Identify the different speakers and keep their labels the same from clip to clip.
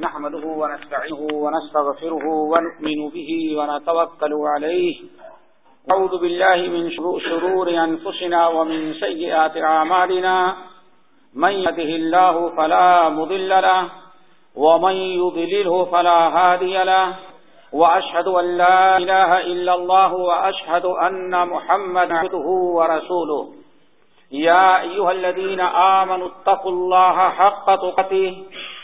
Speaker 1: نحمده ونستعينه ونستغفره ونؤمن به ونتوكل عليه. أعوذ بالله من شرور أنفسنا ومن سيئات عمالنا من يده الله فلا مضل له، ومن يضلله فلا هادي له. وأشهد أن لا إله إلا الله وأشهد أن محمد عبده ورسوله. يا أيها الذين آمنوا اتقوا الله حق تقته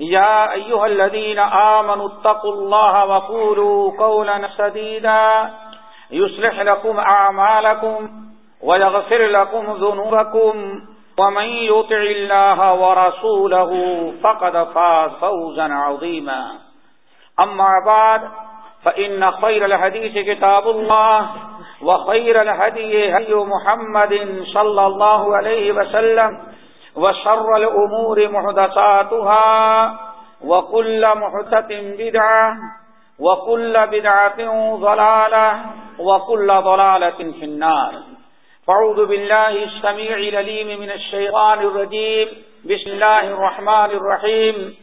Speaker 1: يا أيها الذين آمنوا اتقوا الله وقولوا قولا سديدا يصلح لكم أعمالكم ويغفر لكم ذنوبكم ومن يطع الله ورسوله فقد فاز فوزا عظيما أما بعد فإن خير الحديث كتاب الله وخير الهدي هدي محمد صلى الله عليه وسلم وشر الأمور محدثاتها وكل محدث بدعة وكل بدعة ضلالة وكل ضلالة في النار. فعوذ بالله السميع لليم من الشيطان الرجيم. بسم الله الرحمن الرحيم.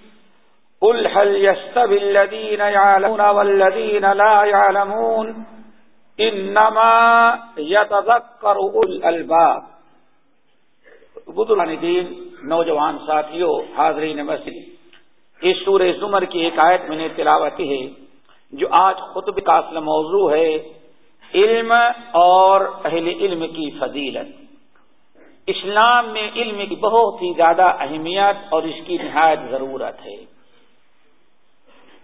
Speaker 1: قل هل يستبي الذين يعلمون والذين لا يعلمون؟ إنما يتذكر الألباب. بدلان دین نوجوان ساتھیوں، حاضرین مسجد اس سورہ زمر کی ایک آیت میں نے تلاوتی ہے، جو آج خطب کا اصل موضوع ہے، علم اور اہل علم کی فضیلت۔ اسلام میں علم کی بہت ہی زیادہ اہمیت اور اس کی نہایت ضرورت ہے۔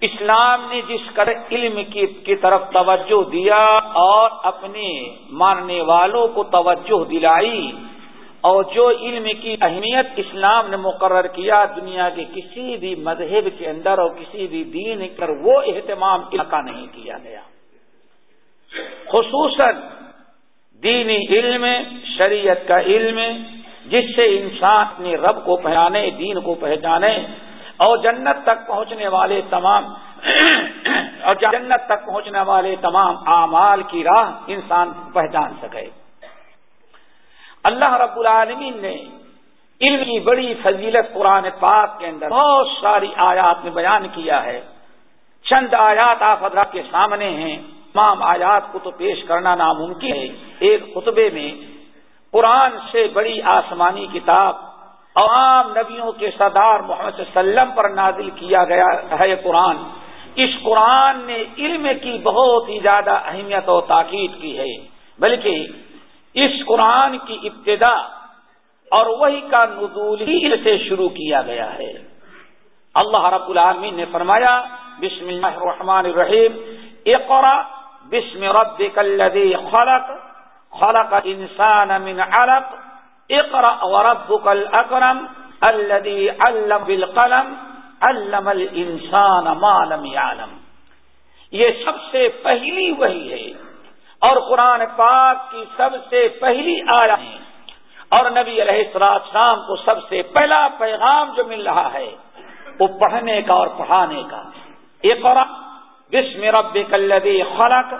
Speaker 1: اسلام نے جس قدر علم کی طرف توجہ دیا اور اپنے ماننے والوں کو توجہ دلائی اور جو علم کی اہمیت اسلام نے مقرر کیا دنیا کے کسی بھی مذہب کے اندر اور کسی بھی دین پر، وہ اہتمام کا نہیں کیا گیا۔ خصوصاً دینی علم، شریعت کا علم، جس سے انسان اپنے رب کو پہچانے، دین کو پہچانے، اور جنت تک پہنچنے والے تمام اور جنت تک پہنچنے والے تمام اعمال کی راہ انسان پہچان سکے۔ اللہ رب العالمین نے علم کی بڑی فضیلت قرآن پاک کے اندر بہت ساری آیات میں بیان کیا ہے۔ چند آیات آپ حضرات کے سامنے ہیں۔ تمام آیات کو تو پیش کرنا ناممکن ہے۔ ایک خطبے میں قرآن سے بڑی آسمانی کتاب عوام نبیوں کے سردار محمد صلی اللہ علیہ وسلم پر نازل کیا گیا ہے قرآن۔ اس قرآن نے علم کی بہت ہی زیادہ اہمیت اور تاکید کی ہے۔ بلکہ اس قرآن کی ابتدا اور وہی کا نزول ہی سے شروع کیا گیا ہے۔ اللہ رب العالمین نے فرمایا، بسم اللہ الرحمن الرحیم اقرا بسم ربک الذی خلق خلق انسان من علق اقرا وربک الاکرم الذي علم بالقلم، علم الانسان ما لم يعلم یہ سب سے پہلی وہی ہے۔ اور قرآن پاک کی سب سے پہلی آیا اور نبی علیہ السلام شام کو سب سے پہلا پیغام جو مل رہا ہے، وہ پڑھنے کا اور پڑھانے کا۔ ایک اور بسم رب کلدی خلق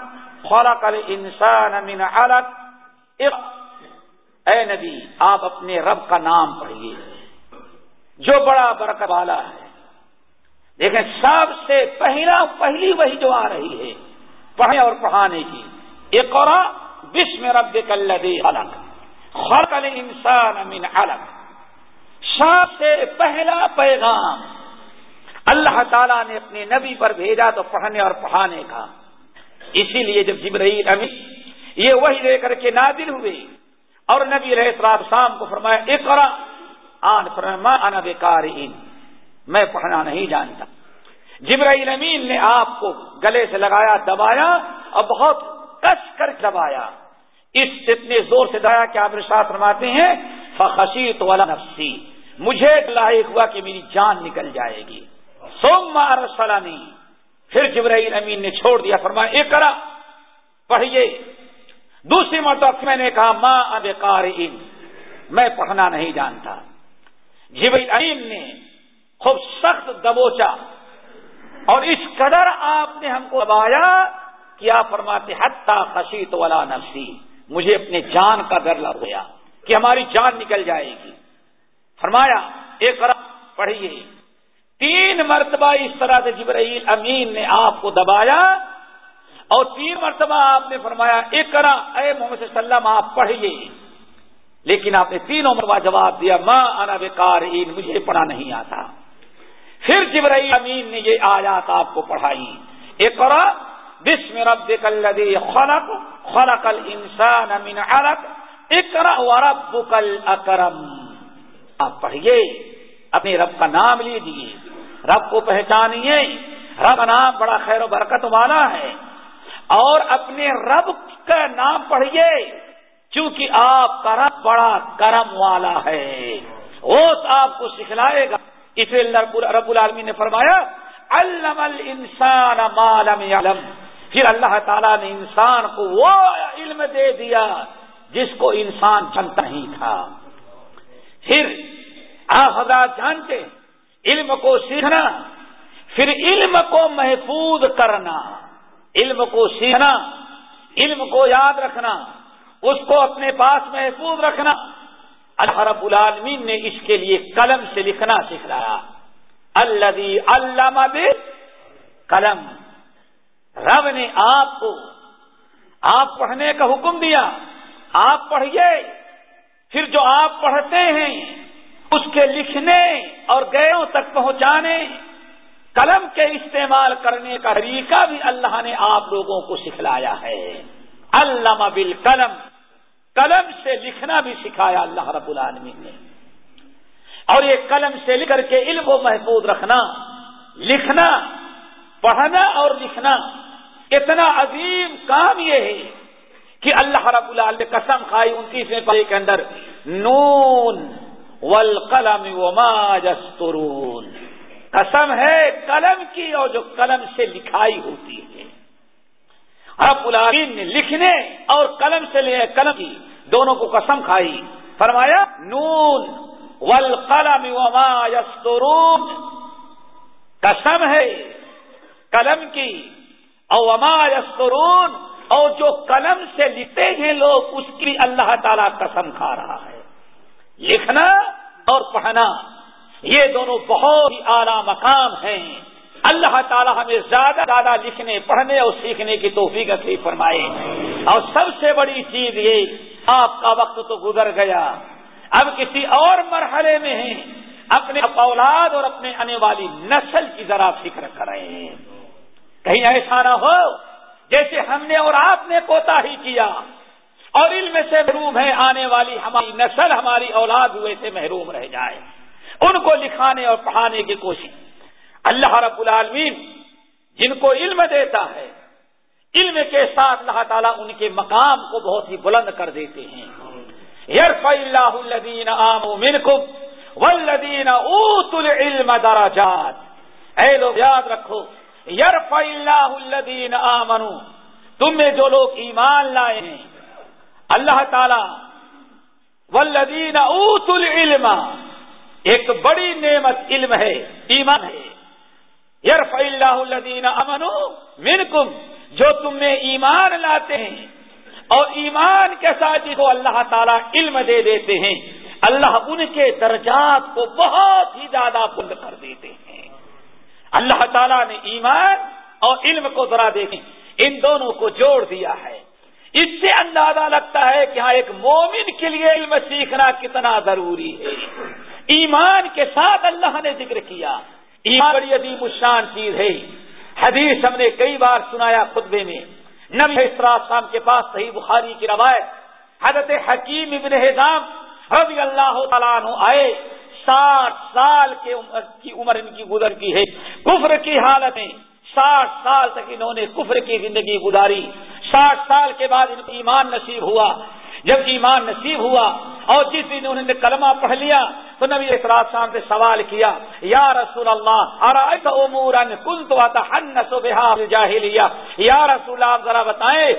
Speaker 1: خلق الانسان من علق۔ اے نبی، آپ اپنے رب کا نام پڑھیے۔ جو بڑا برکت والا ہے۔ دیکھیں سب سے پہلا، پہلی وہی جو آ رہی ہے، پڑھنے اور پڑھانے کی۔ اقرا بسم ربک الذی خلق. خلق الانسان من علق. سب سے پہلا پیغام. اللہ تعالیٰ نے اپنے نبی پر بھیجا تو پڑھنے اور پڑھانے کا. اسی لیے جب جبرائیل امی، یہ وہی لے کر کے نازل ہوئے اور نبی رہے سراب شام کو فرمایا اقرا آن فرما انا بیکار میں پڑھنا نہیں جانتا۔ جبرائیل امین نے آپ کو گلے سے لگایا، دبایا اور بہت کس کر دبایا۔ اس اتنے زور سے دایا کہ آپ رشاط فرماتے ہیں فخشی تو والا نفسی، مجھے لاحق ہوا کہ میری جان نکل جائے گی۔ سوم ارسلانی پھر جبرائیل امین نے چھوڑ دیا، فرمایا ایک کرا پڑھیے۔ دوسری مرتبہ میں نے کہا ماں اب قارئین میں پڑھنا نہیں جانتا۔ جبرائیل امین نے خوب سخت دبوچا، اور اس قدر آپ نے ہم کو دبایا کیا فرماتے حتہ خشیت والا نفسی۔ مجھے اپنے جان کا ڈر لگ گیا کہ ہماری جان نکل جائے گی۔ فرمایا، ایک پڑھیے۔ تین مرتبہ اس طرح سے جبرائیل امین نے آپ کو دبایا اور تین مرتبہ آپ نے فرمایا، ایک کرا اے محمد صلی اللہ علیہ وسلم، آپ پڑھیے۔ لیکن آپ نے تینوں مرتبہ جواب دیا ماں انا بیکار مجھے پڑھا نہیں آتا۔ پھر جبرائیل امین نے یہ آیات آپ کو پڑھائی۔ ایک کرا بسم ربک الذی خلق خلق الانسان من علق اقرا وربک الاکرم آپ پڑھیے اپنے رب کا نام لیجیے، رب کو پہچانیے، رب کا نام بڑا خیر و برکت والا ہے، اور اپنے رب کا نام پڑھیے، چونکہ آپ کا رب بڑا کرم والا ہے۔ وہ آپ کو سکھلائے گا۔ اسے رب العالمین نے فرمایا، علم الانسان ما لم علم پھر اللہ تعالیٰ نے انسان کو وہ علم دے دیا جس کو انسان جانتا ہی تھا۔ پھر آپ حضرات جانتے، علم کو سیکھنا، پھر علم کو محفوظ کرنا، علم کو سیکھنا، علم کو یاد رکھنا، اس کو اپنے پاس محفوظ رکھنا۔ اللہ رب العالمین نے اس کے لیے قلم سے لکھنا سکھلایا۔ اللہ علامہ قلم رب نے آپ کو آپ پڑھنے کا حکم دیا، آپ پڑھیے۔ پھر جو آپ پڑھتے ہیں، اس کے لکھنے اور گیروں تک پہنچانے، قلم کے استعمال کرنے کا طریقہ بھی اللہ نے آپ لوگوں کو سکھلایا ہے۔ علامہ بل قلم قلم سے لکھنا بھی سکھایا اللہ رب العالمین نے۔ اور یہ قلم سے لکھ کر کے علم کو محفوظ رکھنا، لکھنا پڑھنا اور لکھنا اتنا عظیم کام یہ ہے کہ اللہ رب نے قسم کھائی انتیسویں پارے کے اندر، نون والقلم وما یسترون۔ قسم ہے قلم کی اور جو قلم سے لکھائی ہوتی ہے۔ رب العالمین نے لکھنے اور قلم سے لے قلم کی دونوں کو قسم کھائی۔ فرمایا، نون والقلم وما یسترون۔ قسم ہے قلم کی۔ او وما اور جو قلم سے لکھتے ہیں لوگ، اس کی اللہ تعالی قسم کھا رہا ہے۔ لکھنا اور پڑھنا، یہ دونوں بہت ہی اعلی مقام ہیں۔ اللہ تعالی ہمیں زیادہ زیادہ لکھنے، پڑھنے اور سیکھنے کی توفیق سے فرمائے۔ اور سب سے بڑی چیز یہ، آپ کا وقت تو گزر گیا۔ اب کسی اور مرحلے میں ہیں۔ اپنے اولاد اور اپنے آنے والی نسل کی ذرا فکر کریں۔ کہیں ایسا نہ ہو جیسے ہم نے اور آپ نے کوتا ہی کیا۔ اور علم سے محروم ہے آنے والی ہماری نسل، ہماری اولاد ہوئے سے محروم رہ جائے۔ ان کو لکھانے اور پڑھانے کی کوشش۔ اللہ رب العالمین جن کو علم دیتا ہے، علم کے ساتھ اللہ تعالیٰ ان کے مقام کو بہت ہی بلند کر دیتے ہیں۔ یرف اللہ الدین عام ولدین اوت العلم دراجات اے لوگ، یاد رکھو یرف اللہ الدین آمنو۔ تم میں جو لوگ ایمان لائے ہیں، اللہ تعالی ولدین اوت العلم۔ ایک بڑی نعمت علم ہے، ایمان ہے۔ یرف اللہ الدین امنو منکم، جو تم میں ایمان لاتے ہیں۔ اور ایمان کے ساتھ کو اللہ تعالیٰ علم دے دیتے ہیں۔ اللہ ان کے درجات کو بہت ہی زیادہ بند کر دیتے ہیں۔ اللہ تعالیٰ نے ایمان اور علم کو ذرا دیکھیں۔ ان دونوں کو جوڑ دیا ہے۔ اس سے اندازہ لگتا ہے کہ ہاں ایک مومن کے لیے علم سیکھنا کتنا ضروری ہے۔ ایمان کے ساتھ اللہ نے ذکر کیا۔ ایمان بڑی عظیم الشان چیز ہے۔ حدیث ہم نے کئی بار سنایا خطبے میں۔ نبی شام کے پاس صحیح بخاری کی روایت، حضرت حکیم ابن حضام رضی اللہ تعالیٰ عنہ آئے۔ ساٹھ سال کے عمر کی عمر ان کی گزر کی ہے۔ کفر کی حالت میں ساٹھ سال تک انہوں نے کفر کی زندگی گزاری۔ ساٹھ سال کے بعد ان کو ایمان نصیب ہوا۔ جب ایمان نصیب ہوا اور جس دن انہوں نے کلمہ پڑھ لیا تو نبی اطلاع شام سے سوال کیا، یا رسول اللہ امور کل تو یا رسول اللہ ذرا بتائیں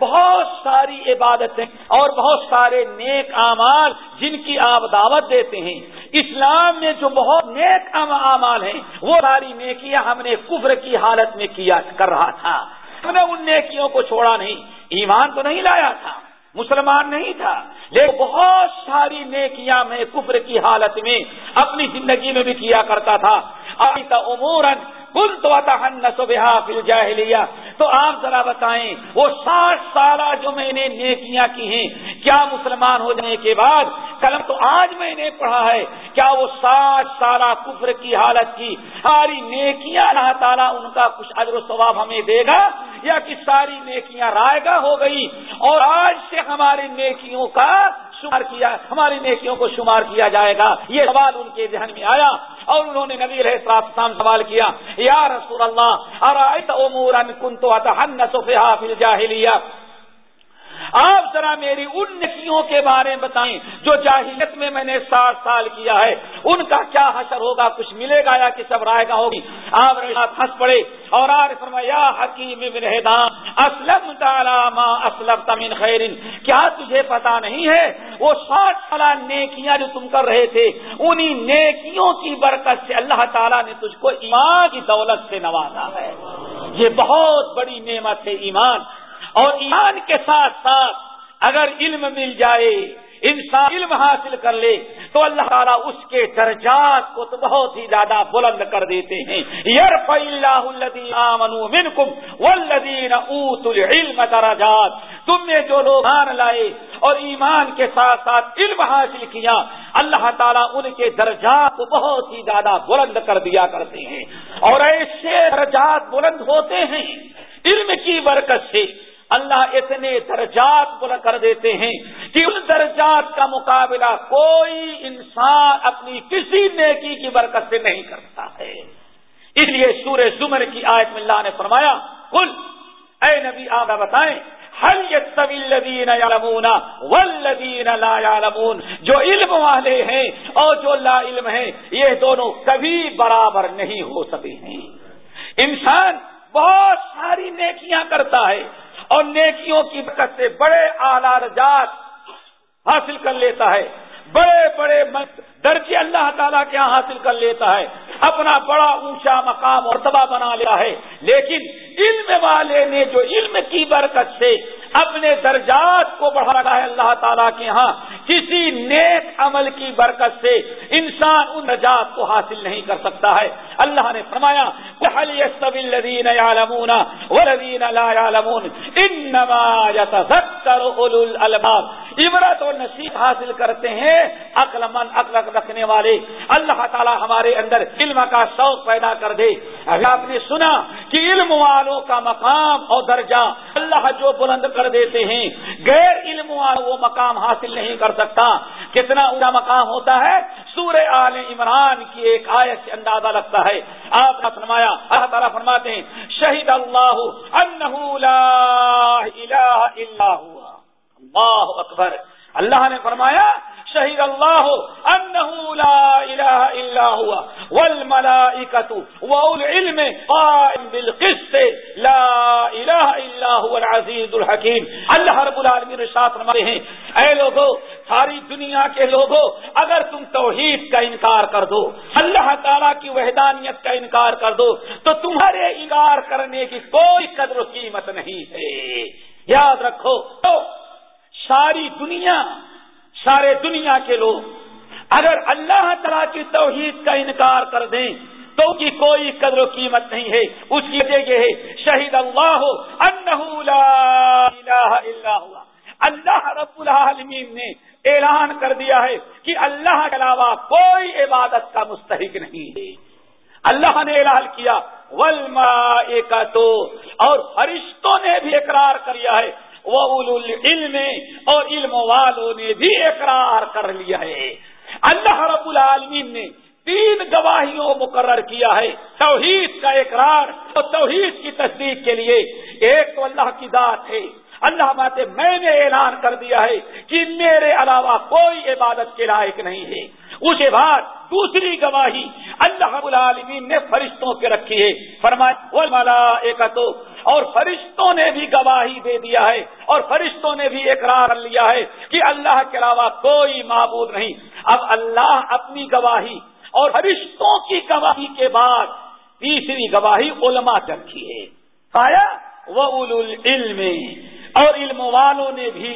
Speaker 1: بہت ساری عبادتیں اور بہت سارے نیک اعمال جن کی آپ دعوت دیتے ہیں۔ اسلام میں جو بہت نیک اعمال ہیں، وہ ساری نیکیاں ہم نے کفر کی حالت میں کیا، کر رہا تھا۔ ہم نے ان نیکیوں کو چھوڑا نہیں، ایمان تو نہیں لایا تھا۔ مسلمان نہیں تھا۔ لیکن بہت ساری نیکیاں میں کفر کی حالت میں اپنی زندگی میں بھی کیا کرتا تھا۔ امورن کل تو فل جاہلیہ تو آپ ذرا بتائیں، وہ ساٹھ سالہ جو میں نے نیکیاں کی ہیں، کیا مسلمان ہو جانے کے بعد؟ قلم تو آج میں نے پڑھا ہے، کیا وہ ساٹھ سالہ کفر کی حالت کی ساری نیکیاں اللہ تعالیٰ ان کا کچھ ادر و ثواب ہمیں دے گا، یا کہ ساری نیکیاں رائے گا ہو گئی؟ اور آج سے ہماری نیکیوں کا شمار کیا ہماری نیکیوں کو شمار کیا جائے گا۔ یہ سوال ان کے ذہن میں آیا۔ اور انہوں نے نبی علیہ السلام سوال کیا، یا رسول اللہ، ارائیت امورا کنتو کن فیہا فی الجاہلیہ؟ آپ ذرا میری ان نکیوں کے بارے میں بتائیں جو جاہلیت میں میں نے ساٹھ سال کیا ہے۔ ان کا کیا حشر ہوگا؟ کچھ ملے گا یا کہ سب رائے گا ہوگی؟ آپ ہنس پڑے اور آر فرمایا حکیم ابن اسلم ما اسلم تمین خیرن کیا تجھے پتا نہیں ہے؟ وہ ساٹھ سال نیکیاں جو تم کر رہے تھے، انہی نیکیوں کی برکت سے اللہ تعالیٰ نے تجھ کو ایمان کی دولت سے نوازا ہے۔ یہ بہت بڑی نعمت ہے ایمان۔ اور ایمان کے ساتھ ساتھ اگر علم مل جائے، انسان علم حاصل کر لے، تو اللہ تعالیٰ اس کے درجات کو تو بہت ہی زیادہ بلند کر دیتے ہیں۔ یار اوت العلم درجات۔ تم نے جو لوگ مان لائے اور ایمان کے ساتھ ساتھ علم حاصل کیا، اللہ تعالیٰ ان کے درجات کو بہت ہی زیادہ بلند کر دیا کرتے ہیں۔ اور ایسے درجات بلند ہوتے ہیں، علم کی برکت سے اللہ اتنے درجات پورا کر دیتے ہیں کہ ان درجات کا مقابلہ کوئی انسان اپنی کسی نیکی کی برکت سے نہیں کرتا ہے۔ اس لیے سورہ زمر کی آیت میں اللہ نے فرمایا کل اے نبی آپ بتائیں ہر یہ ولدین یعلمون؟ جو علم والے ہیں اور جو لا علم ہیں، یہ دونوں کبھی برابر نہیں ہو سکتے ہیں۔ انسان بہت ساری نیکیاں کرتا ہے اور نیکیوں کی برکت سے بڑے اعلی رجات حاصل کر لیتا ہے۔ بڑے بڑے درجے اللہ تعالیٰ کے یہاں حاصل کر لیتا ہے، اپنا بڑا اونچا مقام اور تباہ بنا لیا ہے۔ لیکن علم والے نے جو علم کی برکت سے اپنے درجات کو بڑھا رہا ہے اللہ تعالیٰ کے ہاں کسی نیک عمل کی برکت سے انسان ان نجات کو حاصل نہیں کر سکتا ہے۔ اللہ نے فرمایا عبرت اور نصیب حاصل کرتے ہیں۔ عقل من عقل رکھنے والے، اللہ تعالیٰ ہمارے اندر علم کا شوق پیدا کر دے۔ ابھی آپ نے سنا کہ علم والوں کا مقام اور درجہ اللہ جو بلند کر دیتے ہیں، غیر علم والوں وہ مقام حاصل نہیں کر سکتا۔ کتنا اونچا مقام ہوتا ہے؟ سورہ آل عمران کی ایک آیت سے اندازہ لگتا ہے۔ آپ نے فرمایا، اللہ تعالیٰ فرماتے ہیں شہید اللہ انہ لا الہ الا ہوا۔ اللہ اکبر اللہ نے فرمایا، شہید اللہ انہ لا الہ الا ہوا والملائکۃ والعلم قائم بالقسط. لا الہ الا هو العزیز الحکیم. اللہ رب العالمین ارشاد فرماتے ہیں، اے لوگوں ساری دنیا کے لوگوں اگر تم توحید کا انکار کر دو، اللہ تعالیٰ کی وحدانیت کا انکار کر دو، تو تمہارے انکار کرنے کی کوئی قدر و قیمت نہیں ہے. یاد رکھو، تو ساری دنیا، سارے دنیا کے لوگ، اگر اللہ تعالیٰ کی توحید کا انکار کر دیں، تو کی کوئی قدر و قیمت نہیں ہے۔ اس کی وجہ یہ ہے، شہید اللہ اللہ رب العالمین نے اعلان کر دیا ہے کہ اللہ کے علاوہ کوئی عبادت کا مستحق نہیں ہے۔ اللہ نے اعلان کیا ولما تو اور فرشتوں نے بھی اقرار کیا ہے۔ وہ علم اور علم والوں نے بھی اقرار کر لیا ہے۔ اللہ رب العالمین نے تین گواہیوں مقرر کیا ہے۔ توحید کا اقرار اور توحید کی تصدیق کے لیے۔ ایک تو اللہ کی ذات ہے۔ اللہ بات میں نے اعلان کر دیا ہے کہ میرے علاوہ کوئی عبادت کے لائق نہیں ہے۔ اس بعد دوسری گواہی اللہ العالمین نے فرشتوں کے رکھی ہے۔ فرمایا ایک تو اور فرشتوں نے بھی گواہی دے دیا ہے، اور فرشتوں نے بھی اقرار لیا ہے کہ اللہ کے علاوہ کوئی معبود نہیں۔ اب اللہ اپنی گواہی اور فرشتوں کی گواہی کے بعد تیسری گواہی علماء رکھی ہے۔ آیا؟ وہ علم اور علم والوں نے بھی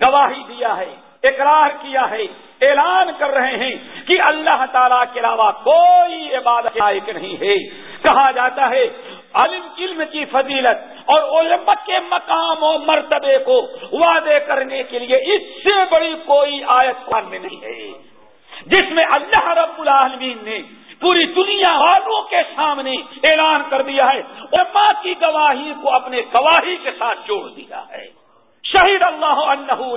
Speaker 1: گواہی دیا ہے، اقرار کیا ہے۔ اعلان کر رہے ہیں کہ اللہ تعالیٰ کے علاوہ کوئی عبادت لائق نہیں ہے۔ کہا جاتا ہے، علم علم کی فضیلت اور علم کے مقام و مرتبے کو وعدے کرنے کے لیے اس سے بڑی کوئی آیت میں نہیں ہے۔ جس میں اللہ رب العالمین نے پوری دنیا والوں کے سامنے اعلان کر دیا ہے، علماء کی گواہی کو اپنے گواہی کے ساتھ جوڑ دیا ہے۔ شہید اللہ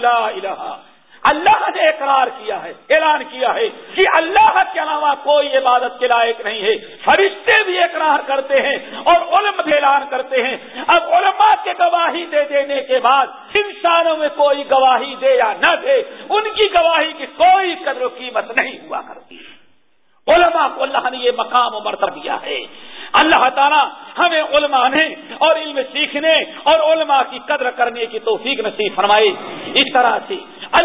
Speaker 1: لا الہ اللہ نے اقرار کیا ہے، اعلان کیا ہے کہ اللہ کے علاوہ کوئی عبادت کے لائق نہیں ہے۔ فرشتے بھی اقرار کرتے ہیں اور علم بھی اعلان کرتے ہیں۔ اب علماء کے گواہی دے دینے کے بعد انسانوں میں کوئی گواہی دے یا نہ دے، ان کی گواہی کی کوئی قدر و قیمت نہیں ہوا کرتی۔ علماء کو اللہ نے یہ مقام و مرتب دیا ہے۔ اللہ تعالیٰ ہمیں علماء نے اور علم سیکھنے اور علماء کی قدر کرنے کی توفیق نصیب فرمائی اس طرح سے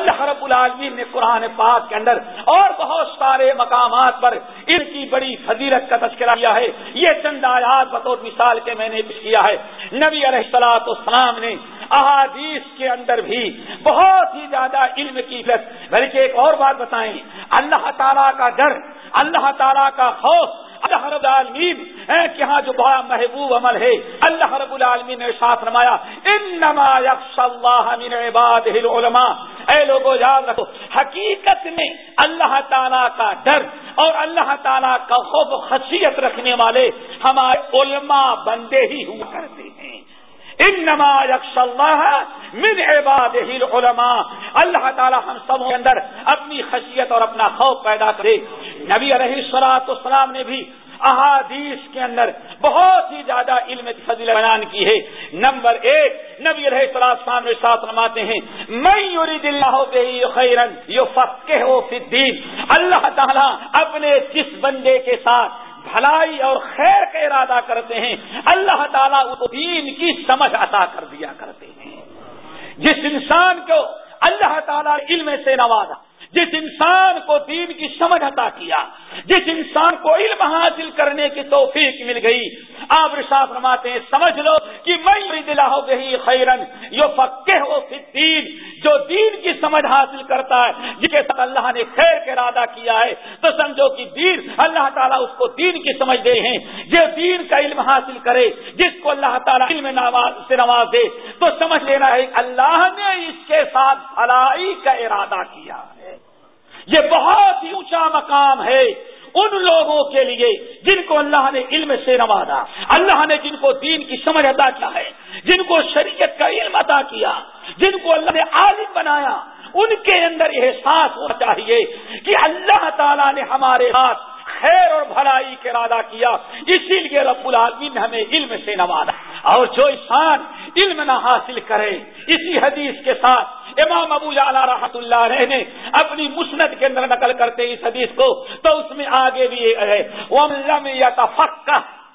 Speaker 1: اللہ رب العالمین نے قرآن پاک کے اندر اور بہت سارے مقامات پر ان کی بڑی فضیلت کا تذکرہ کیا ہے۔ یہ چند آیات بطور مثال کے میں نے پیش کیا ہے۔ نبی علیہ السلاط اسلام نے احادیث کے اندر بھی بہت ہی زیادہ علم کی بلکہ ایک اور بات بتائیں۔ اللہ تعالیٰ کا ڈر، اللہ تعالیٰ کا خوف اللہ رب العالمین کہ ہاں جو بڑا محبوب عمل ہے، اللہ رب العالمین نے ساتھ رمایا انما یکش اللہ من عباد العلماء۔ اے لوگوں یاد رکھو، حقیقت میں اللہ تعالیٰ کا ڈر اور اللہ تعالیٰ کا خوب خصیت رکھنے والے ہمارے علماء بندے ہی ہوا کرتے ہیں۔ ان نما یکش اللہ من عباد العلماء۔ اللہ تعالی ہم سب کے اندر اپنی خشیت اور اپنا خوف پیدا کرے۔ نبی علیہ سلاط اسلام نے بھی احادیث کے اندر بہت ہی زیادہ علم فضل بیان کی ہے۔ نمبر ایک، نبی علیہ السلام نے ساتھ نماتے ہیں میں یورید اللہ خیرن یو فقہ ہو الدین۔ اللہ تعالیٰ اپنے جس بندے کے ساتھ بھلائی اور خیر کا ارادہ کرتے ہیں، اللہ تعالیٰ اس دین کی سمجھ عطا کر دیا کرتے ہیں۔ جس انسان کو اللہ تعالیٰ علم سے نوازا، جس انسان کو دین کی سمجھ عطا کیا جس انسان کو علم حاصل کرنے کی توفیق مل گئی، آپ رشاف رماتے ہیں، سمجھ لو کہ میں دلا ہو گئی خیرن یو پکے ہو دین جو دین کی سمجھ حاصل کرتا ہے، جس کے ساتھ اللہ نے خیر کا ارادہ کیا ہے، تو سمجھو کہ دین، اللہ تعالیٰ اس کو دین کی سمجھ دے ہیں۔ جو دین کا علم حاصل کرے، جس کو اللہ تعالیٰ علم سے نواز دے تو سمجھ لینا ہے اللہ نے اس کے ساتھ بھلائی کا ارادہ کیا ہے۔ یہ بہت ہی اونچا مقام ہے ان لوگوں کے لیے جن کو اللہ نے علم سے نوازا اللہ نے جن کو دین کی سمجھ ادا کیا ہے، جن کو شریعت کا علم ادا کیا، جن کو اللہ نے عالم بنایا، ان کے اندر یہ احساس ہونا چاہیے کہ اللہ تعالیٰ نے ہمارے ہاتھ خیر اور بھلائی کا ارادہ کیا، اسی لیے رب العالمین نے ہمیں علم سے نوازا اور جو انسان علم نہ حاصل کرے، اسی حدیث کے ساتھ امام ابو جالا رحمت اللہ علیہ نے اپنی مسنت کے اندر نقل کرتے اس حدیث کو، تو اس میں آگے بھی ہے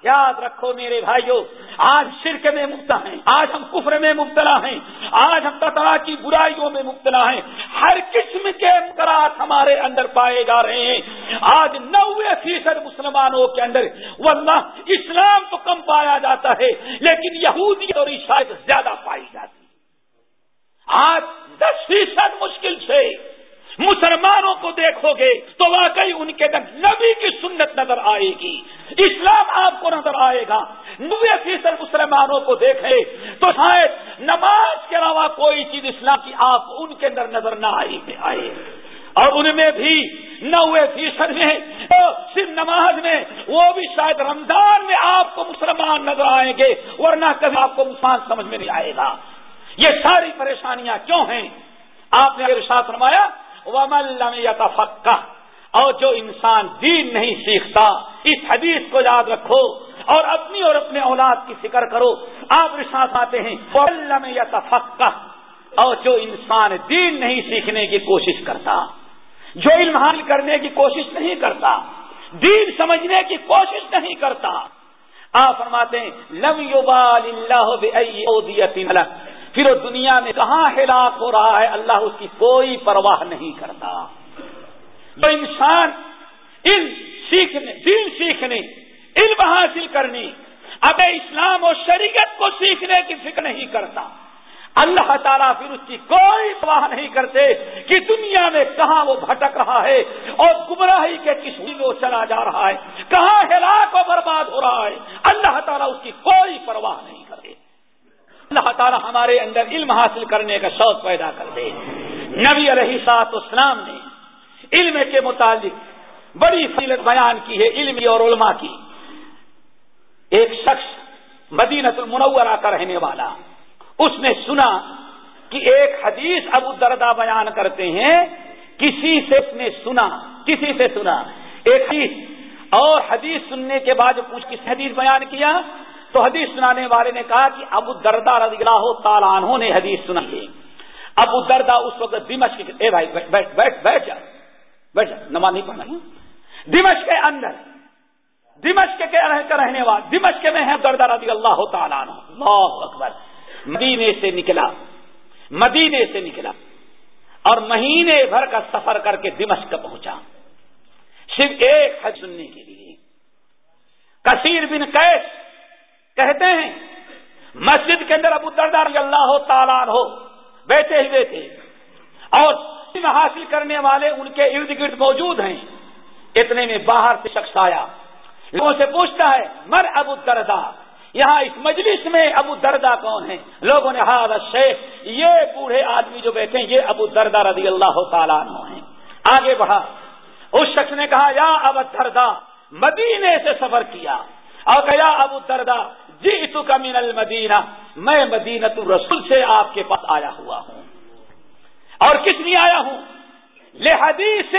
Speaker 1: یاد رکھو میرے بھائیوں آج شرک میں مبتلا ہیں، آج ہم کفر میں مبتلا ہیں، آج ہم طرح کی برائیوں میں مبتلا ہیں، ہر قسم کے امکرات ہمارے اندر پائے جا رہے ہیں۔ آج نوے فیصد مسلمانوں کے اندر ورنہ اسلام تو کم پایا جاتا ہے، لیکن یہودی اور عیسائی زیادہ پائی جاتی آج دس فیصد مشکل سے مسلمانوں کو دیکھو گے تو واقعی ان کے اندر نبی کی سنت نظر آئے گی۔ اسلام آپ کو نظر آئے گا۔ نوے فیصد مسلمانوں کو دیکھے تو شاید نماز کے علاوہ کوئی چیز اسلام کی آپ ان کے اندر نظر نہ آئی آئے۔ اور ان میں بھی نوے فیصد میں صرف نماز میں، وہ بھی شاید رمضان میں آپ کو مسلمان نظر آئیں گے، ورنہ کبھی آپ کو مسلمان سمجھ میں نہیں آئے گا۔ یہ ساری پریشانیاں کیوں ہیں؟ آپ نے ارشاد فرمایا، ومن اور جو انسان دین نہیں سیکھتا، اس حدیث کو یاد رکھو اور اپنی اور اپنے اولاد کی فکر کرو۔ آپ رشاس آتے ہیں یا تفقہ اور جو انسان دین نہیں سیکھنے کی کوشش کرتا، جو علم حاصل کرنے کی کوشش نہیں کرتا، دین سمجھنے کی کوشش نہیں کرتا، آپ فرماتے ہیں، لم یوبال اللہ پھر وہ دنیا میں کہاں ہلاک ہو رہا ہے، اللہ اس کی کوئی پرواہ نہیں کرتا۔ تو انسان علم سیکھنے، دین سیکھنے، علم حاصل کرنے، اب اسلام اور شریعت کو سیکھنے کی فکر نہیں کرتا۔ اللہ تعالیٰ پھر اس کی کوئی پرواہ نہیں کرتے کہ دنیا میں کہاں وہ بھٹک رہا ہے اور گمراہی کے کس میں وہ چلا جا رہا ہے کہاں ہلاک و برباد ہو رہا ہے اللہ تعالیٰ اس کی کوئی پرواہ نہیں کرے اللہ تعالیٰ ہمارے اندر علم حاصل کرنے کا شوق پیدا کر دے۔ نبی علیہ سات اسلام نے علم کے متعلق بڑی فیلت بیان کی ہے علم اور علماء کی۔ ایک شخص مدینت المنورہ کا رہنے والا، اس نے سنا کہ ایک حدیث ابو دردا بیان کرتے ہیں۔ کسی سے اس نے سنا، کسی سے سنا۔ ایک حدیث اور حدیث سننے کے بعد کچھ کس حدیث بیان کیا؟ تو حدیث سنانے والے نے کہا کہ ابو دردا رضی اللہ تعالیٰ عنہ نے حدیث سنا لی ابو دردا اس وقت دمش کے اے بھائی، بیٹھ بیٹھ بیٹھ جا۔ بیٹھ جا، نماز نہیں پڑھنا دمش کے اندر دمش کے رہنے والے دمش کے میں ہے دردا رضی اللہ تعالیٰ عنہ۔ اللہ اکبر۔ مدینے سے نکلا۔ مدینے سے نکلا۔ اور مہینے بھر کا سفر کر کے دمشق پہنچا۔ صرف ایک حج سننے کے لیے۔ کثیر بن کیس کہتے ہیں، مسجد کے اندر ابو دردار اللہ تعالیٰ ہو بیٹھے ہوئے تھے۔ اور حاصل کرنے والے ان کے ارد گرد موجود ہیں۔ اتنے میں باہر سے شخص آیا۔ لوگوں سے پوچھتا ہے، مر ابو دردا یہاں اس مجلس میں ابو دردا کون ہے لوگوں نے ہاں شیخ، یہ بوڑھے آدمی جو بیٹھے ہیں، یہ ابو دردا رضی اللہ تعالیٰ عنہ ہیں۔ آگے بڑھا۔ اس شخص نے کہا، یا ابو دردا مدینے سے سفر کیا۔ اور کہا ابو دردا جی تو کمین المدینہ، میں مدینت الرسول سے آپ کے پاس آیا ہوا ہوں۔ اور کس لیے آیا ہوں؟ لحدیث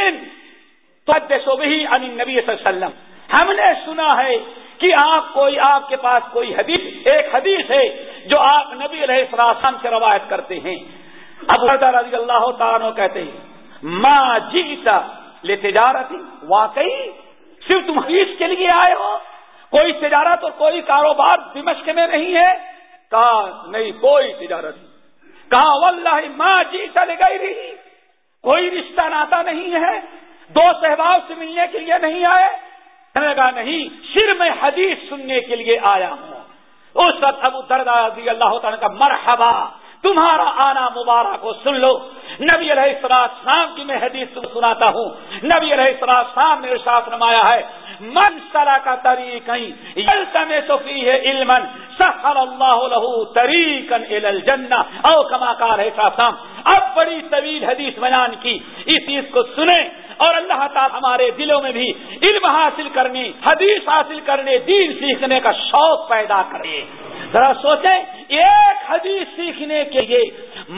Speaker 1: تو بھی ان نبی صلی اللہ علیہ وسلم۔ ہم نے سنا ہے کہ آپ کوئی، آپ کے پاس کوئی حدیث، ایک حدیث ہے جو آپ نبی علیہ السلام سے روایت کرتے ہیں۔ ابو رضی اللہ تعالیٰ کہتے ہیں ماں جیتا لے تجارت واقعی صرف تم حدیث کے لیے آئے ہو؟ کوئی تجارت اور کوئی کاروبار دمشق میں نہیں ہے۔ کہا نہیں، کوئی تجارت نہیں۔ کہا واللہ ماں جیتا لے گئی رہی کوئی رشتہ ناتا نہیں ہے۔ دو سہباب سے ملنے کے لیے نہیں آئے۔ کہا نہیں صرف میں حدیث سننے کے لیے آیا ہوں۔ اس وقت ابو دردا رضی اللہ تعالیٰ کا مرحبا، تمہارا آنا مبارک کو سن لو۔ نبی علیہ السلام کی میں حدیث سناتا ہوں۔ نبی علیہ السلام نے ارشاد نمایا ہے من سرا کا طریق ہے علم سخر اللہ لہو تریقن الجنہ او کما کار ہے اب بڑی طویل حدیث بیان کی۔ اس چیز کو سنیں اور اللہ تعالی ہمارے دلوں میں بھی علم حاصل کرنے، حدیث حاصل کرنے، دین سیکھنے کا شوق پیدا کرے۔ ذرا سوچیں، ایک حدیث سیکھنے کے لیے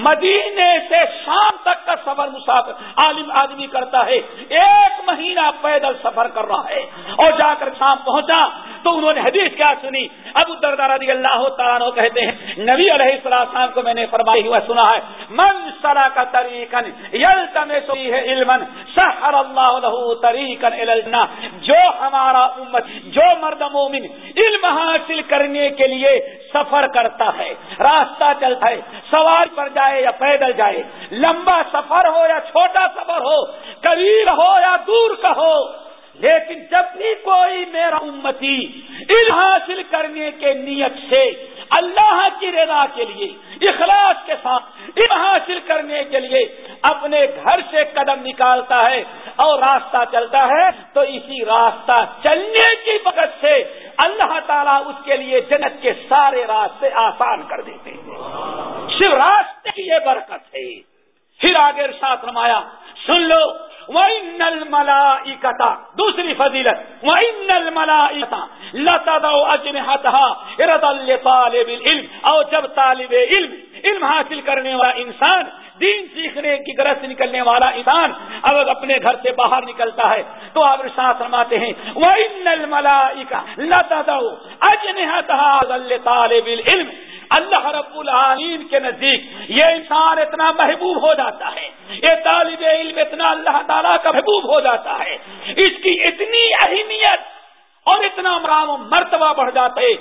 Speaker 1: مدینے سے شام تک کا سفر مسافر عالم آدمی کرتا ہے، ایک مہینہ پیدل سفر کر رہا ہے اور جا کر شام پہنچا تو انہوں نے حدیث کیا سنی۔ ابو رضی اللہ تعالیٰ کہتے ہیں، نبی علیہ السلام کو میں نے فرمائی ہوا سنا ہے، من سرا کا تریقن ہے علم سحر اللہ تریقن جو ہمارا امت، جو مرد مومن علم حاصل کرنے کے لیے سفر کرتا ہے، راستہ چلتا ہے، سوار پر جائے یا پیدل جائے، لمبا سفر ہو یا چھوٹا سفر ہو، قریب ہو یا دور کا ہو، لیکن جب بھی کوئی میرا امتی علم حاصل کرنے کے نیت سے اللہ کی رضا کے لیے، اخلاص کے ساتھ علم حاصل کرنے کے لیے اپنے گھر سے قدم نکالتا ہے اور راستہ چلتا ہے، تو اسی راستہ چلنے کی وقت سے اللہ تعالیٰ اس کے لیے جنت کے سارے راستے آسان کر دیتے ہیں۔ صرف راستے کی یہ برکت ہے۔ پھر آگے ساتھ رمایا سن لو نل ملا دوسری فضیلت وہ نل ملا لتا دو اجن طالب علم اور جب طالب علم علم حاصل کرنے والا انسان، دین سیکھنے کی غرض سے نکلنے والا انسان اگر اپنے گھر سے باہر نکلتا ہے، تو آپ ساتھ فرماتے ہیں وہ نل ملا طالب علم اللہ رب العالمین کے نزدیک یہ انسان اتنا محبوب ہو جاتا ہے، یہ طالب علم اتنا اللہ تعالیٰ کا محبوب ہو جاتا ہے۔ اس کی اتنی اہمیت اور اتنا مرام مرتبہ بڑھ جاتا ہے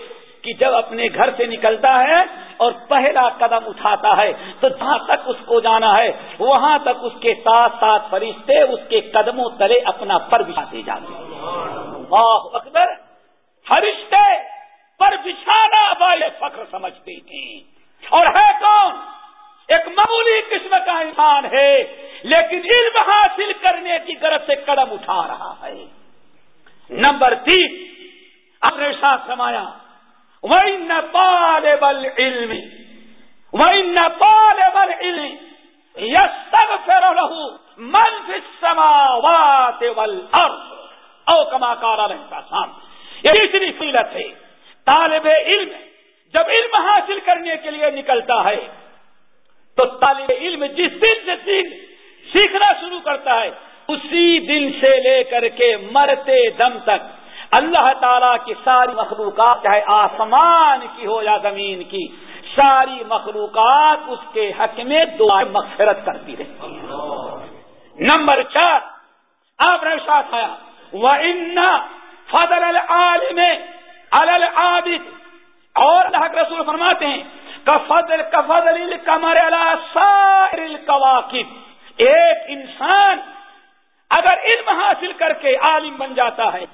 Speaker 1: کہ جب اپنے گھر سے نکلتا ہے اور پہلا قدم اٹھاتا ہے تو جہاں تک اس کو جانا ہے، وہاں تک اس کے ساتھ ساتھ فرشتے اس کے قدموں تلے اپنا پر بچھاتے جاتے اللہ اکبر، فرشتے پر بچھانا والے فخر سمجھتے تھے اور ہے کون؟ ایک معمولی قسم کا انسان ہے، لیکن علم حاصل کرنے کی غرض سے قدم اٹھا رہا ہے۔ نمبر تین، اپنے ساتھ سمایا۔ وہی نہ پالے بل علم وہی نہ پالے بل علم یس سب پھر رہو من سماوات ول او کما کارا رہتا سام یہ تیسری سیلت ہے۔ طالب علم جب علم حاصل کرنے کے لیے نکلتا ہے، تو طالب علم جس دن سے سیکھ، سیکھنا شروع کرتا ہے، اسی دن سے لے کر کے مرتے دم تک اللہ تعالیٰ کی ساری مخلوقات، چاہے آسمان کی ہو یا زمین کی، ساری مخلوقات اس کے حق میں دعا مغفرت کرتی رہتی ہے۔ نمبر چار، آپ نے ساتھ آیا وہ ان فضل العالم العابد اور اللہ کے رسول فرماتے ہیں، کفضل کفضل کمر سائر القواقب ایک انسان اگر علم حاصل کر کے عالم بن جاتا ہے،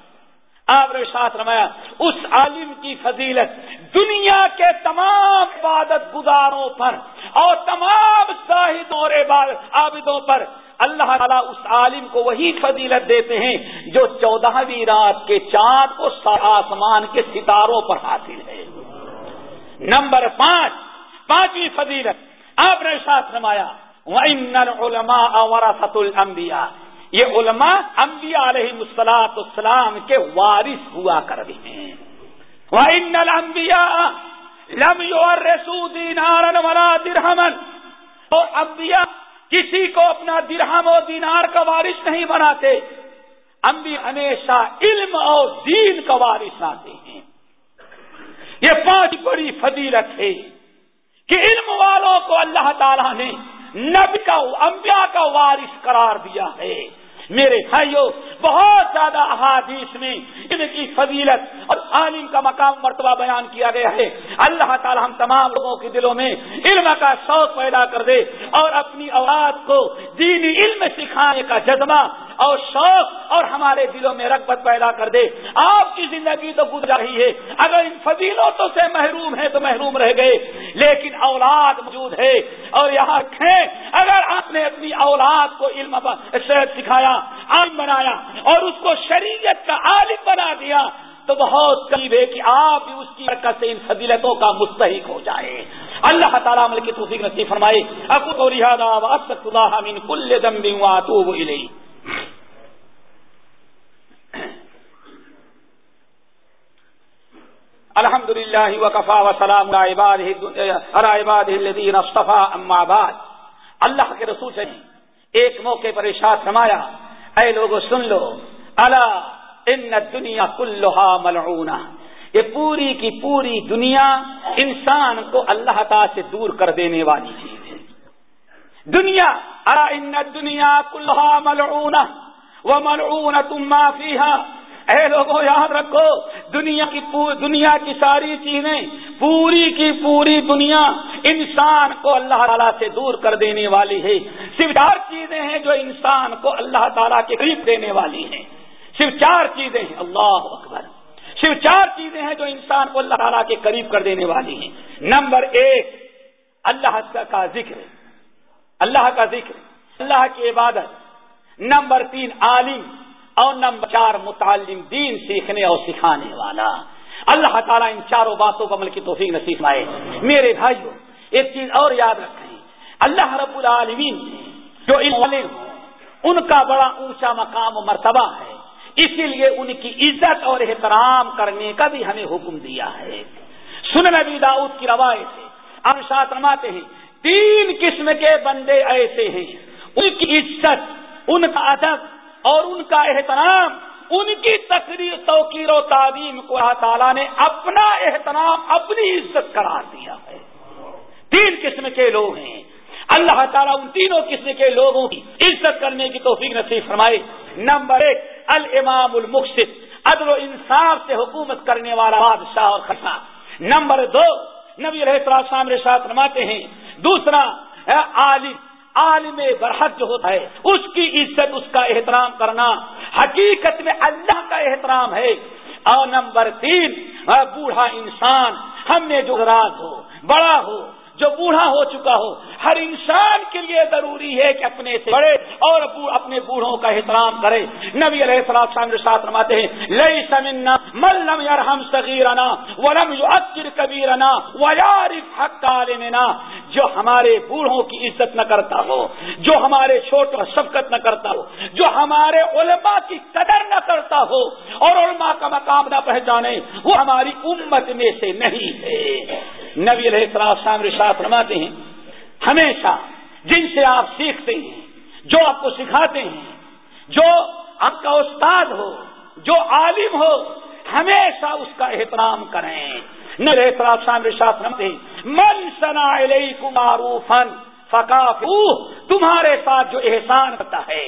Speaker 1: آپ نے ساتھ رمایا اس عالم کی فضیلت دنیا کے تمام عبادت گزاروں پر اور تمام شاہدوں اور عبادت عابدوں پر اللہ تعالیٰ اس عالم کو وہی فضیلت دیتے ہیں جو چودہویں رات کے چاند کو آسمان کے ستاروں پر حاصل ہے۔ نمبر پانچ، پانچویں فضیلت۔ آپ نے ساتھ رمایا علما وراثت الانبیاء یہ علماء انبیاء علیہ مسلاط اسلام کے وارث ہوا کر رہے ہیں۔ وَإِنَّ الْأَنبِيَاءَ لَمْ يُوَرِّثُوا دِينَارًا وَلَا دِرْهَمًا۔ تو انبیاء کسی کو اپنا درہم و دینار کا وارث نہیں بناتے۔ امبی ہمیشہ علم اور دین کا وارث آتے ہیں۔ یہ پانچ بڑی فضیلت ہے کہ علم والوں کو اللہ تعالیٰ نے نبی کا انبیاء کا وارث قرار دیا ہے۔ میرے بھائیوں بہت زیادہ احادیث میں ان کی فضیلت اور عالم کا مقام مرتبہ بیان کیا گیا ہے۔ اللہ تعالی ہم تمام لوگوں کے دلوں میں علم کا شوق پیدا کر دے اور اپنی اولاد کو دینی علم سکھانے کا جذبہ اور شوق اور ہمارے دلوں میں رغبت پیدا کر دے۔ آپ کی زندگی تو گزر رہی ہے۔ اگر ان فضیلتوں سے محروم ہے تو محروم رہ گئے۔ لیکن اولاد موجود ہے اور یہاں اگر آپ نے اپنی اولاد کو علم سکھایا عالم بنایا اور اس کو شریعت کا عالم بنا دیا، تو بہت قریب ہے کہ آپ بھی اس کی برکت سے ان فضیلتوں کا مستحق ہو جائے اللہ تعالیٰ عمل کی توفیق نصیب فرمائے۔ ابو کو رہا من کل دم واتوب الیہ۔ الحمد للہ وکفا وسلام عباد الذین اما بعد۔ اللہ کے رسول سے ایک موقع پر ارشاد فرمایا اے لوگوں سن لو اللہ ان دنیا کلوہا ملعونہ۔ یہ پوری کی پوری دنیا انسان کو اللہ تعالی سے دور کر دینے والی چیز ہے۔ دنیا ان دنیا کلوہا ملعونہ۔ وہ ملعون تم معافی اے لوگوں، یاد رکھو، دنیا کی دنیا کی ساری چیزیں، پوری کی پوری دنیا انسان کو اللہ تعالیٰ سے دور کر دینے والی ہے۔ صرف چار چیزیں ہیں جو انسان کو اللہ تعالیٰ کے قریب دینے والی ہیں۔ صرف چار چیزیں ہیں۔ اللہ اکبر۔ صرف چار چیزیں ہیں جو انسان کو اللہ تعالیٰ کے قریب کر دینے والی ہیں۔ نمبر ایک، اللہ کا ذکر۔ اللہ کا ذکر۔ اللہ کی عبادت۔ نمبر تین، عالم۔ اور نمبر چار متعلم دین سیکھنے اور سکھانے والا۔ اللہ تعالیٰ ان چاروں باتوں پر عمل کی توفیق نصیب آئے میرے بھائیوں ایک چیز اور یاد رکھیں۔ اللہ رب العالمین جو ان کا بڑا اونچا مقام و مرتبہ ہے۔ اسی لیے ان کی عزت اور احترام کرنے کا بھی ہمیں حکم دیا ہے۔ سن نبی داؤد کی روایت سے ہم ساتھ رماتے ہیں، تین قسم کے بندے ایسے ہیں۔ ان کی عزت، ان کا ادب اور ان کا احترام، ان کی تقریر، توقیر و تعلیم کو اللہ تعالیٰ نے اپنا احترام، اپنی عزت قرار دیا ہے۔ تین قسم کے لوگ ہیں۔ اللہ تعالیٰ ان تینوں قسم کے لوگوں کی عزت کرنے کی توفیق نصیب فرمائے۔ نمبر ایک المام المقصد عدل و انصاف سے حکومت کرنے والا بادشاہ اور خسا نمبر دو، نبی السلام رشاط فرماتے ہیں۔ دوسرا عالم عالم برحق جو ہوتا ہے، اس کی عزت، اس کا احترام کرنا حقیقت میں اللہ کا احترام ہے۔ اور نمبر تین بوڑھا انسان، ہم نے جو راز ہو، بڑا ہو، جو بوڑھا ہو چکا ہو، ہر انسان کے لیے ضروری ہے کہ اپنے سے بڑے اور اپنے بوڑھوں کا احترام کرے۔ نبی علیہ السلام ساتھ رماتے ہیں لئی سمنا ملم یار ہم سگیرنا ولم یو کبیرنا ویارف حق عالمنا۔ جو ہمارے بوڑھوں کی عزت نہ کرتا ہو، جو ہمارے چھوٹوں شفقت نہ کرتا ہو، جو ہمارے علماء کی قدر نہ کرتا ہو، اور علماء کا مقام نہ پہچانے، وہ ہماری امت میں سے نہیں ہے۔ نبی علیہ السلام رشاد فرماتے ہیں، ہمیشہ جن سے آپ سیکھتے ہیں، جو آپ کو سکھاتے ہیں، جو آپ کا استاد ہو، جو عالم ہو، ہمیشہ اس کا احترام کریں۔ نبی شام رشاد فرماتے من سنا معروفن فقاف تمہارے ساتھ جو احسان کرتا ہے،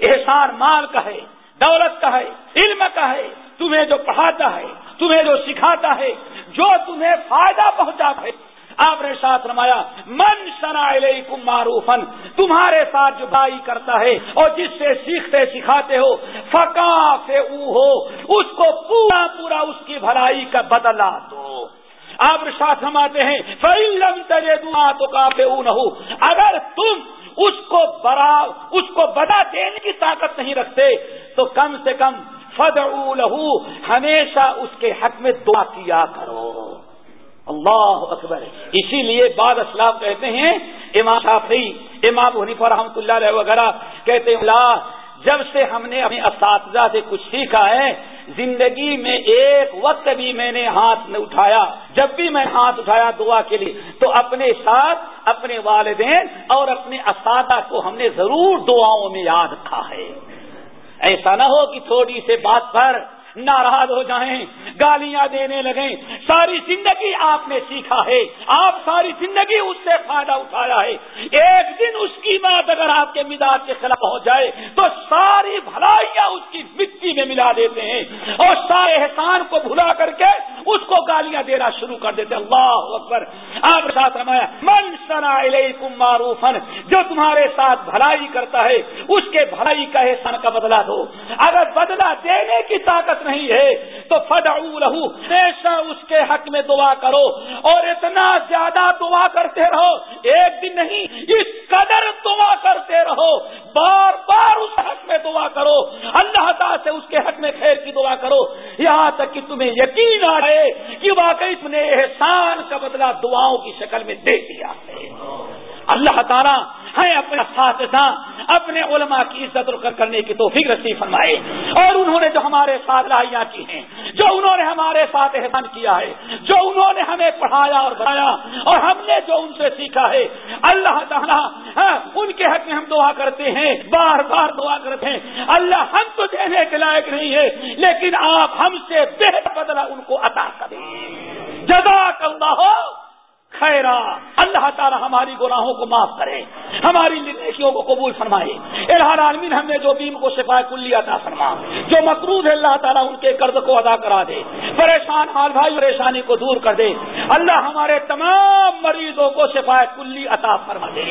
Speaker 1: احسان مال کا ہے، دولت کا ہے، علم کا ہے، تمہیں جو پڑھاتا ہے، تمہیں جو سکھاتا ہے، جو تمہیں فائدہ پہنچاتا ہے۔ آپ نے ساتھ رمایا من سنا علیکم معروفن تمہارے ساتھ جو بھائی کرتا ہے اور جس سے سیکھتے سکھاتے ہو فکا سے او ہو اس کو پورا پورا اس کی بھلائی کا بدلا دو۔ آپ ساتھ رماتے ہیں فعلم تجے دعا تو کافی نہ اگر تم اس کو برا، اس کو بدا دینے کی طاقت نہیں رکھتے، تو کم سے کم فد لہو ہمیشہ اس کے حق میں دعا کیا کرو۔ اللہ اکبر۔ اسی لیے بعض اسلام کہتے ہیں، امام شافی امام حنیف رحمۃ اللہ علیہ وغیرہ کہتے ہیں اللہ جب سے ہم نے اپنے اساتذہ سے کچھ سیکھا ہے، زندگی میں ایک وقت بھی میں نے ہاتھ میں اٹھایا۔ جب بھی میں ہاتھ اٹھایا دعا کے لیے، تو اپنے ساتھ اپنے والدین اور اپنے اساتذہ کو ہم نے ضرور دعاؤں میں یاد رکھا ہے۔ ایسا نہ ہو کہ تھوڑی سے بات پر ناراض ہو جائیں، گالیاں دینے لگیں ساری زندگی آپ نے سیکھا ہے۔ آپ ساری زندگی اس سے فائدہ اٹھایا ہے۔ ایک دن اس کی بات اگر آپ کے مزاج کے خلاف ہو جائے تو ساری بھلائیاں اس کی مٹی میں ملا دیتے ہیں۔ اور سارے احسان کو بھلا کر کے اس کو گالیاں دینا شروع کر دیتے اللہ اکبر۔ آپ ساتھ رمایا من سنا علیکم معروفن جو تمہارے ساتھ بھلائی کرتا ہے، اس کے بھلائی کا احسان کا بدلا دو۔ اگر بدلا دینے کی طاقت نہیں ہے، تو فدعو لہو، ہمیشہ اس کے حق میں دعا کرو اور اتنا زیادہ دعا کرتے رہو، ایک دن نہیں، اس قدر دعا کرتے رہو۔ بار بار اس حق میں دعا کرو۔ اللہ تعالیٰ سے اس کے حق میں خیر کی دعا کرو۔ یہاں تک کہ تمہیں یقین آ رہے کہ واقعی تم نے احسان کا بدلہ دعاؤں کی شکل میں دے دیا ہے۔ اللہ تعالیٰ ہے اپنے اساتذہ اپنے علماء کی عزت کرنے کی توفیق رسی فرمائے۔ اور انہوں نے جو ہمارے ساتھ لڑائیاں کی ہیں، جو انہوں نے ہمارے ساتھ احسان کیا ہے، جو انہوں نے ہمیں پڑھایا اور بتایا، اور ہم نے جو ان سے سیکھا ہے، اللہ تعالیٰ ہاں، ان کے حق میں ہم دعا کرتے ہیں، بار بار دعا کرتے ہیں۔ اللہ ہم تو دینے کے لائق نہیں ہے، لیکن آپ ہم سے بہتر بدلا ان کو عطا کریں۔ جزاک اللہ۔ ہو خیرا اللہ تعالی ہماری گناہوں کو معاف کرے، ہماری نیکیوں کو قبول فرمائے۔ الحال عالمین ہم نے جو بیم کو شفا کلی عطا فرما، جو مقروض ہے، اللہ تعالیٰ ان کے قرض کو ادا کرا دے۔ پریشان حال بھائی، پریشانی کو دور کر دے۔ اللہ ہمارے تمام مریضوں کو شفا کلی عطا فرما دے۔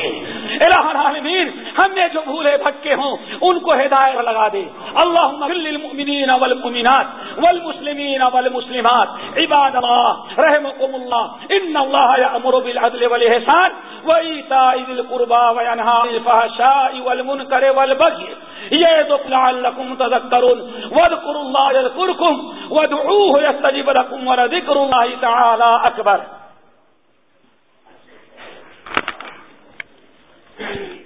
Speaker 1: الحال عالمین ہم نے جو بھولے بھٹکے ہوں، ان کو ہدایت لگا دے۔ اللہ للمؤمنین والمؤمنات والمسلمین والمسلمات۔ عباد اللہ رحمكم اللہ، ان اللہ تامر بالعدل والحسان ویتا ازل قربا وینہا الفحشاء والمنکر والبغی یدو لعلکم تذکرون وذکر اللہ یذکرکم ودعوه یستجیب لکم وردکر اللہ تعالی اکبر Thank you.